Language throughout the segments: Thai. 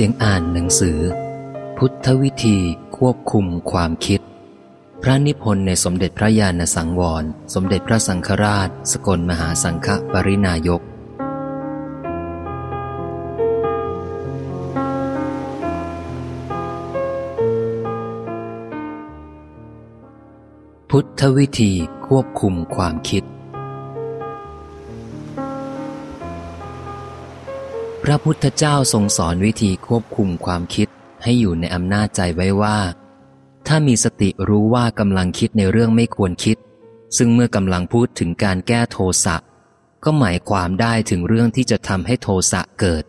สียงอ่านหนังสือ พุทธวิธีควบคุมความคิด พระนิพนธ์ในสมเด็จพระญาณสังวร สมเด็จพระสังฆราช สกลมหาสังฆปรินายกพุทธวิธีควบคุมความคิด พระพุทธเจ้าทรงสอนวิธีควบคุมความคิดให้อยู่ในอำนาจใจไว้ว่า ถ้ามีสติรู้ว่ากำลังคิดในเรื่องไม่ควรคิด ซึ่งเมื่อกำลังพูดถึงการแก้โทสะก็หมายความได้ถึงเรื่องที่จะทำให้โทสะเกิด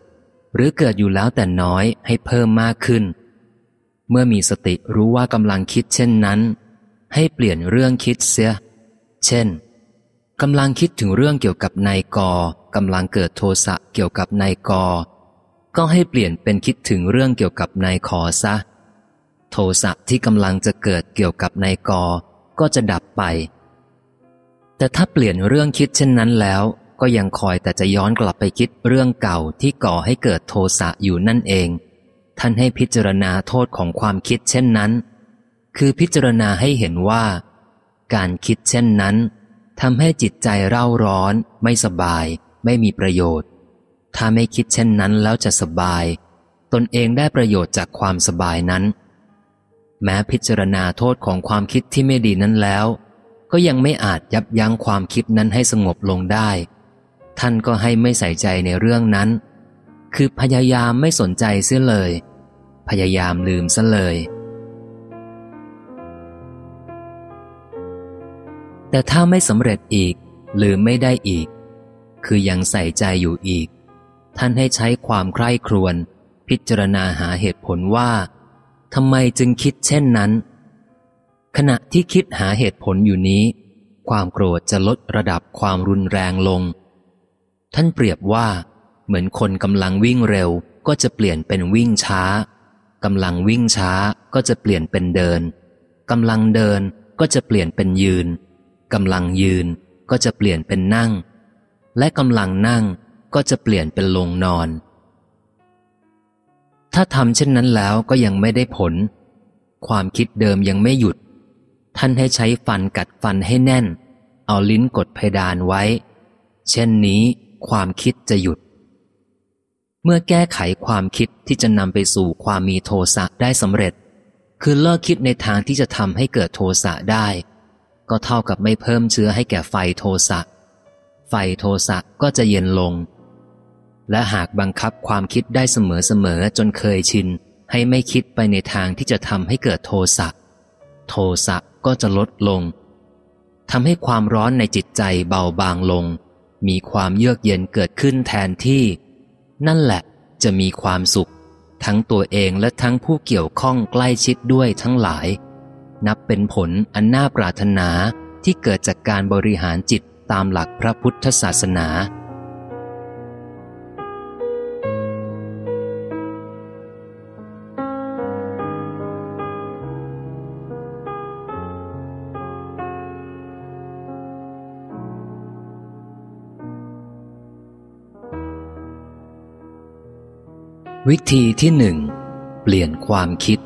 หรือเกิดอยู่แล้วแต่น้อยให้เพิ่มมากขึ้น เมื่อมีสติรู้ว่ากำลังคิดเช่นนั้น ให้เปลี่ยนเรื่องคิดเสีย เช่นกำลังคิดถึงเรื่องเกี่ยวกับนายก กำลังเกิดโทสะเกี่ยวกับนายกก็ให้เปลี่ยนเป็นคิดถึงเรื่องเกี่ยวกับนายขอซะ โทสะที่กำลังจะเกิดเกี่ยวกับนายกก็จะดับไป แต่ถ้าเปลี่ยนเรื่องคิดเช่นนั้นแล้ว ก็ยังคอยแต่จะย้อนกลับไปคิดเรื่องเก่าที่ก่อให้เกิดโทสะอยู่นั่นเอง ท่านให้พิจารณาโทษของความคิดเช่นนั้น คือพิจารณาให้เห็นว่า การคิดเช่นนั้นทำให้จิตใจเร่าร้อนไม่สบาย ไม่มีประโยชน์ ถ้าไม่คิดเช่นนั้นแล้วจะสบาย ตนเองได้ประโยชน์จากความสบายนั้น แม้พิจารณาโทษของความคิดที่ไม่ดีนั้นแล้ว ก็ยังไม่อาจยับยั้งความคิดนั้นให้สงบลงได้ ท่านก็ให้ไม่ใส่ใจในเรื่องนั้น คือพยายามไม่สนใจเสียเลย พยายามลืมซะเลยแต่ถ้าไม่สำเร็จอีก หรือไม่ได้อีก คือยังใส่ใจอยู่อีก ท่านให้ใช้ความใคร่ครวญพิจารณาหาเหตุผลว่าทำไมจึงคิดเช่นนั้น ขณะที่คิดหาเหตุผลอยู่นี้ ความโกรธจะลดระดับความรุนแรงลง ท่านเปรียบว่า เหมือนคนกำลังวิ่งเร็วก็จะเปลี่ยนเป็นวิ่งช้ากำลังวิ่งช้าก็จะเปลี่ยนเป็นเดินกำลังเดินก็จะเปลี่ยนเป็นยืนกำลังยืนก็จะเปลี่ยนเป็นนั่ง และกำลังนั่งก็จะเปลี่ยนเป็นลงนอน ถ้าทำเช่นนั้นแล้วก็ยังไม่ได้ผล ความคิดเดิมยังไม่หยุด ท่านให้ใช้ฟันกัดฟันให้แน่น เอาลิ้นกดเพดานไว้ เช่นนี้ความคิดจะหยุด เมื่อแก้ไขความคิดที่จะนำไปสู่ความมีโทสะได้สำเร็จ คือเลิกคิดในทางที่จะทำให้เกิดโทสะได้ ก็เท่ากับไม่เพิ่มเชื้อให้แก่ไฟโทสะ ไฟโทสะก็จะเย็นลง และหากบังคับความคิดได้เสมอๆจนเคยชิน ให้ไม่คิดไปในทางที่จะทำให้เกิดโทสะโทสะก็จะลดลงทำให้ความร้อนในจิตใจเบาบางลง มีความเยือกเย็นเกิดขึ้นแทนที่ นั่นแหละจะมีความสุข ทั้งตัวเองและทั้งผู้เกี่ยวข้องใกล้ชิดด้วยทั้งหลาย นับเป็นผลอันน่าปรารถนาที่เกิดจากการบริหารจิต ตามหลักพระพุทธศาสนา วิธีที่หนึ่ง เปลี่ยนความคิด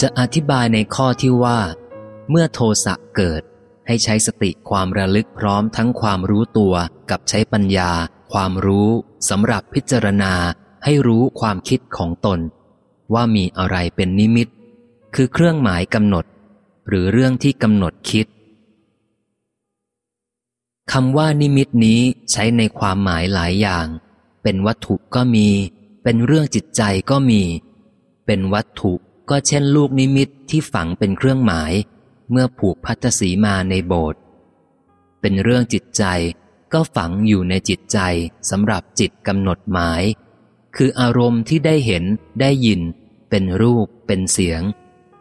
จะอธิบายในข้อที่ว่า เมื่อโทสะเกิด ให้ใช้สติความระลึกพร้อมทั้งความรู้ตัวกับใช้ปัญญา ความรู้สำหรับพิจารณาให้รู้ความคิดของตน ว่ามีอะไรเป็นนิมิต คือเครื่องหมายกำหนด หรือเรื่องที่กำหนดคิดคำว่านิมิตนี้ใช้ในความหมายหลายอย่าง เป็นวัตถุก็มี เป็นเรื่องจิตใจก็มี เป็นวัตถุ ก็เช่นลูกนิมิตที่ฝังเป็นเครื่องหมาย เมื่อผูกพัทสีมาในโบสถ์เป็นเรื่องจิตใจก็ฝังอยู่ในจิตใจสำหรับจิตกำหนดหมาย คืออารมณ์ที่ได้เห็นได้ยิน เป็นรูป เป็นเสียง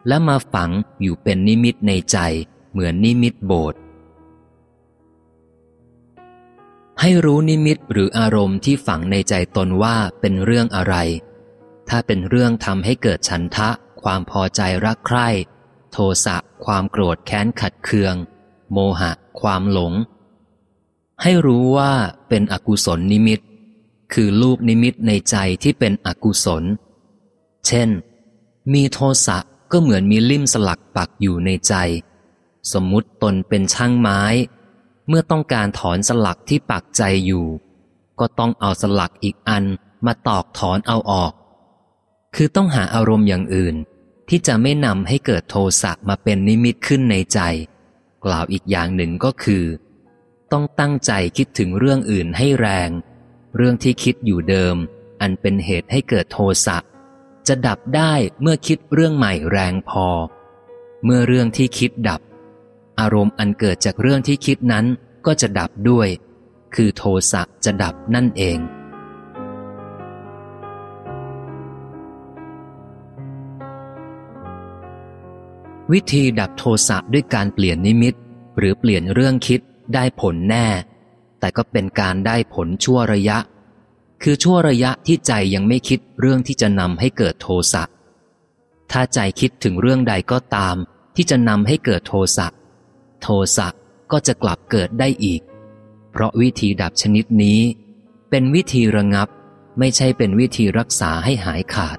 และมาฝังอยู่เป็นนิมิตในใจ เหมือนนิมิตโบสถ์ให้รู้นิมิตหรืออารมณ์ที่ฝังในใจตนว่าเป็นเรื่องอะไร ถ้าเป็นเรื่องทำให้เกิดฉันทะ ความพอใจรักใคร่ โทสะความโกรธแค้นขัดเคือง โมหะ ความหลง ให้รู้ว่าเป็นอกุศลนิมิต คือลูกนิมิตในใจที่เป็นอกุศล เช่น มีโทสะก็เหมือนมีลิ่มสลักปักอยู่ในใจ สมมุติตนเป็นช่างไม้ เมื่อต้องการถอนสลักที่ปักใจอยู่ ก็ต้องเอาสลักอีกอันมาตอกถอนเอาออก คือต้องหาอารมณ์อย่างอื่น ที่จะไม่นำให้เกิดโทสะมาเป็นนิมิตขึ้นในใจ กล่าวอีกอย่างหนึ่งก็คือ ต้องตั้งใจคิดถึงเรื่องอื่นให้แรง เรื่องที่คิดอยู่เดิม อันเป็นเหตุให้เกิดโทสะจะดับได้เมื่อคิดเรื่องใหม่แรงพอ เมื่อเรื่องที่คิดดับ อารมณ์อันเกิดจากเรื่องที่คิดนั้นก็จะดับด้วย คือโทสะจะดับนั่นเอง วิธีดับโทสะด้วยการเปลี่ยนนิมิต หรือเปลี่ยนเรื่องคิดได้ผลแน่ แต่ก็เป็นการได้ผลชั่วระยะ คือชั่วระยะที่ใจยังไม่คิดเรื่องที่จะนำให้เกิดโทสะถ้าใจคิดถึงเรื่องใดก็ตาม ที่จะนำให้เกิดโทสะโทสะก็จะกลับเกิดได้อีก เพราะวิธีดับชนิดนี้ เป็นวิธีระงับ ไม่ใช่เป็นวิธีรักษาให้หายขาด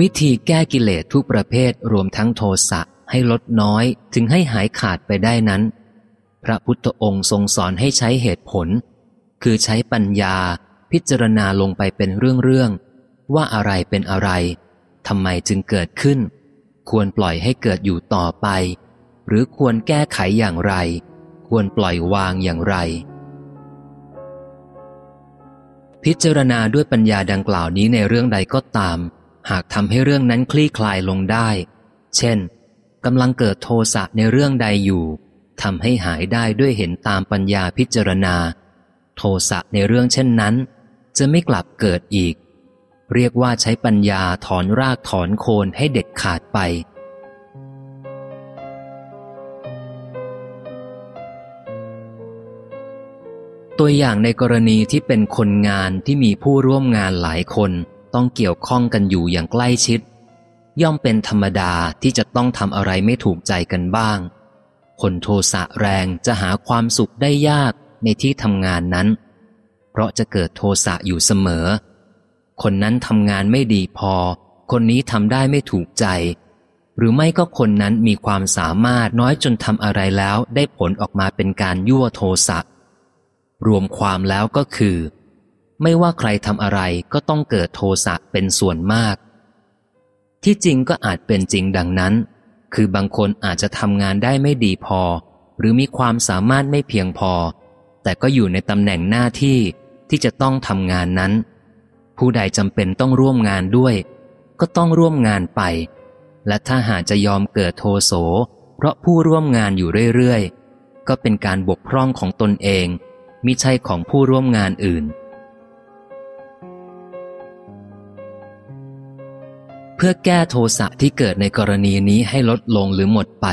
วิธีแก้กิเลสทุกประเภทรวมทั้งโทสะให้ลดน้อยถึงให้หายขาดไปได้นั้น พระพุทธองค์ทรงสอนให้ใช้เหตุผล คือใช้ปัญญาพิจารณาลงไปเป็นเรื่องๆว่าอะไรเป็นอะไรทำไมจึงเกิดขึ้น ควรปล่อยให้เกิดอยู่ต่อไป หรือควรแก้ไขอย่างไร ควรปล่อยวางอย่างไร พิจารณาด้วยปัญญาดังกล่าวนี้ในเรื่องใดก็ตาม หากทำให้เรื่องนั้นคลี่คลายลงได้ เช่นกำลังเกิดโทสะในเรื่องใดอยู่ทำให้หายได้ด้วยเห็นตามปัญญาพิจารณา โทสะในเรื่องเช่นนั้น จะไม่กลับเกิดอีก เรียกว่าใช้ปัญญาถอนรากถอนโคนให้เด็ดขาดไป ตัวอย่างในกรณีที่เป็นคนงานที่มีผู้ร่วมงานหลายคน ต้องเกี่ยวข้องกันอยู่อย่างใกล้ชิด ย่อมเป็นธรรมดาที่จะต้องทำอะไรไม่ถูกใจกันบ้าง คนโทสะแรงจะหาความสุขได้ยากในที่ทำงานนั้น เพราะจะเกิดโทสะอยู่เสมอ คนนั้นทำงานไม่ดีพอ คนนี้ทำได้ไม่ถูกใจ หรือไม่ก็คนนั้นมีความสามารถน้อยจนทำอะไรแล้วได้ผลออกมาเป็นการยั่วโทสะรวมความแล้วก็คือ ไม่ว่าใครทำอะไรก็ต้องเกิดโทสะเป็นส่วนมาก ที่จริงก็อาจเป็นจริงดังนั้น คือบางคนอาจจะทำงานได้ไม่ดีพอ หรือมีความสามารถไม่เพียงพอ แต่ก็อยู่ในตำแหน่งหน้าที่ที่จะต้องทำงานนั้น ผู้ใดจำเป็นต้องร่วมงานด้วย ก็ต้องร่วมงานไป และถ้าหากจะยอมเกิดโทโส เพราะผู้ร่วมงานอยู่เรื่อยๆ ก็เป็นการบกพร่องของตนเองมิใช่ของผู้ร่วมงานอื่น พื่อแก้โทสะที่เกิดในกรณีนี้ให้ลดลงหรือหมดไป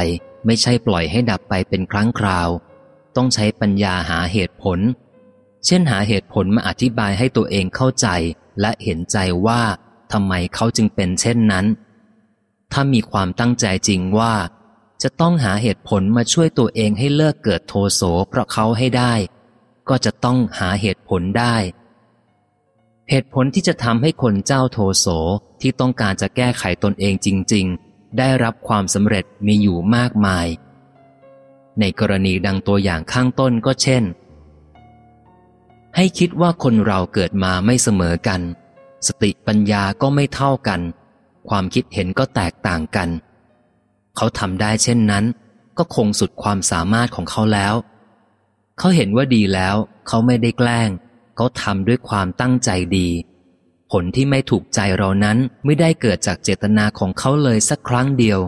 ไม่ใช่ปล่อยให้ดับไปเป็นครั้งคราว ต้องใช้ปัญญาหาเหตุผล เช่นหาเหตุผลมาอธิบายให้ตัวเองเข้าใจ และเห็นใจว่าทำไมเขาจึงเป็นเช่นนั้น ถ้ามีความตั้งใจจริงว่า จะต้องหาเหตุผลมาช่วยตัวเองให้เลิกเกิดโทโสเพราะเขาให้ได้ ก็จะต้องหาเหตุผลได้ เหตุผลที่จะทำให้คนเจ้าโทโสที่ต้องการจะแก้ไขตนเองจริง ๆ ได้รับความสำเร็จมีอยู่มากมาย ในกรณีดังตัวอย่างข้างต้นก็เช่น ให้คิดว่าคนเราเกิดมาไม่เสมอกัน สติปัญญาก็ไม่เท่ากัน ความคิดเห็นก็แตกต่างกัน เขาทำได้เช่นนั้น ก็คงสุดความสามารถของเขาแล้ว เขาเห็นว่าดีแล้ว เขาไม่ได้แกล้ง เขาทำด้วยความตั้งใจดี ผลที่ไม่ถูกใจเรานั้นไม่ได้เกิดจากเจตนาของเขาเลยสักครั้งเดียว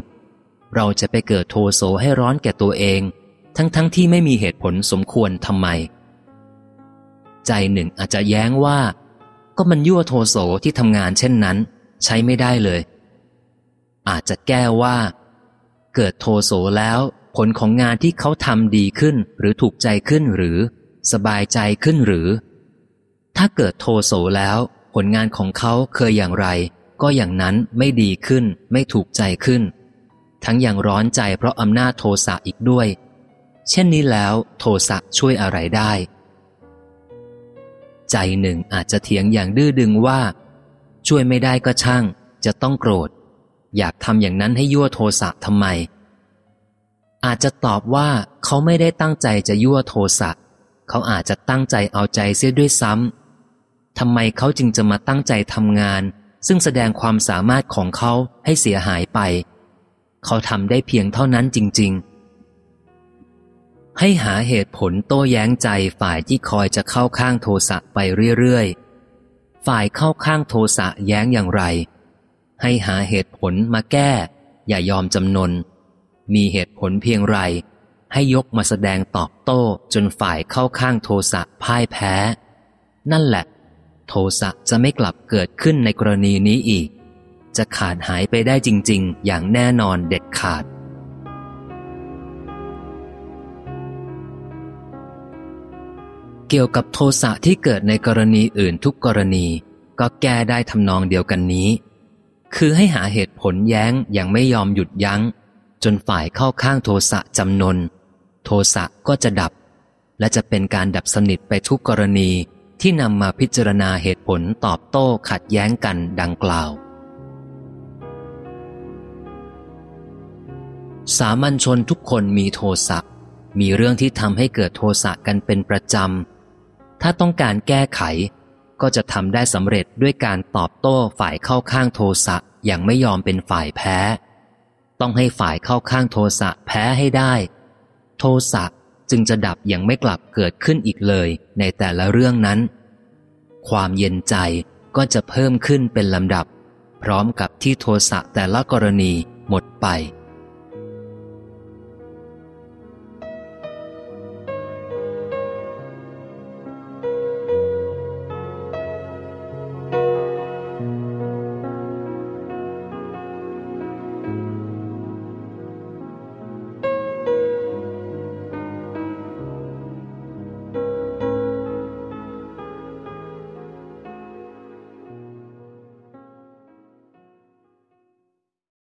เราจะไปเกิดโทโสให้ร้อนแก่ตัวเอง ทั้งๆทที่ไม่มีเหตุผลสมควรทำไม ใจหนึ่งอาจจะแย้งว่า ก็มันยั่วโทโสที่ทำงานเช่นนั้น ใช้ไม่ได้เลย อาจจะแก้ว่า เกิดโทโสแล้วผลของงานที่เขาทำดีขึ้นหรือถูกใจขึ้นหรือ สบายใจขึ้นหรือ ถ้าเกิดโทโสแล้ว ผลงานของเขาเคยอย่างไร ก็อย่างนั้นไม่ดีขึ้น ไม่ถูกใจขึ้น ทั้งอยังร้อนใจเพราะอำนาจโทสะอีกด้วย เช่นนี้แล้วโทสะช่วยอะไรได้ ใจหนึ่งอาจจะเถียงอย่างดื้อดึงว่า ช่วยไม่ได้ก็ช่าง จะต้องโกรธ อยากทำอย่างนั้นให้ยั่วโทสะทำไม อาจจะตอบว่าเขาไม่ได้ตั้งใจจะยั่วโทสะเขาอาจจะตั้งใจเอาใจเสียด้วยซ้ำ ทำไมเขาจึงจะมาตั้งใจทำงาน ซึ่งแสดงความสามารถของเขาให้เสียหายไป เขาทำได้เพียงเท่านั้นจริง ๆ ให้หาเหตุผลโต้แย้งใจฝ่ายที่คอยจะเข้าข้างโทสะไปเรื่อยๆ ฝ่ายเข้าข้างโทสะแย้งอย่างไร ให้หาเหตุผลมาแก้ อย่ายอมจำนน มีเหตุผลเพียงไร ให้ยกมาแสดงตอบโต้จนฝ่ายเข้าข้างโทสะพ่ายแพ้ นั่นแหละ โทสะจะไม่กลับเกิดขึ้นในกรณีนี้อีก จะขาดหายไปได้จริง ๆ อย่างแน่นอนเด็ดขาด เกี่ยวกับโทสะที่เกิดในกรณีอื่นทุกกรณี ก็แก้ได้ทำนองเดียวกันนี้ คือให้หาเหตุผลแย้งอย่างไม่ยอมหยุดยัง้ง จนฝ่ายเข้าข้างโทสะจำนน โทสะก็จะดับ และจะเป็นการดับสนิทไปทุกกรณี ที่นำมาพิจารณาเหตุผลตอบโต้ขัดแย้งกันดังกล่าว สามัญชนทุกคนมีโทสะ มีเรื่องที่ทำให้เกิดโทสะกันเป็นประจำ ถ้าต้องการแก้ไข ก็จะทำได้สำเร็จด้วยการตอบโต้ฝ่ายเข้าข้างโทสะอย่างไม่ยอมเป็นฝ่ายแพ้ ต้องให้ฝ่ายเข้าข้างโทสะแพ้ให้ได้ โทสะ จึงจะดับอย่างไม่กลับเกิดขึ้นอีกเลยในแต่ละเรื่องนั้น ความเย็นใจก็จะเพิ่มขึ้นเป็นลำดับ พร้อมกับที่โทสะแต่ละกรณีหมดไป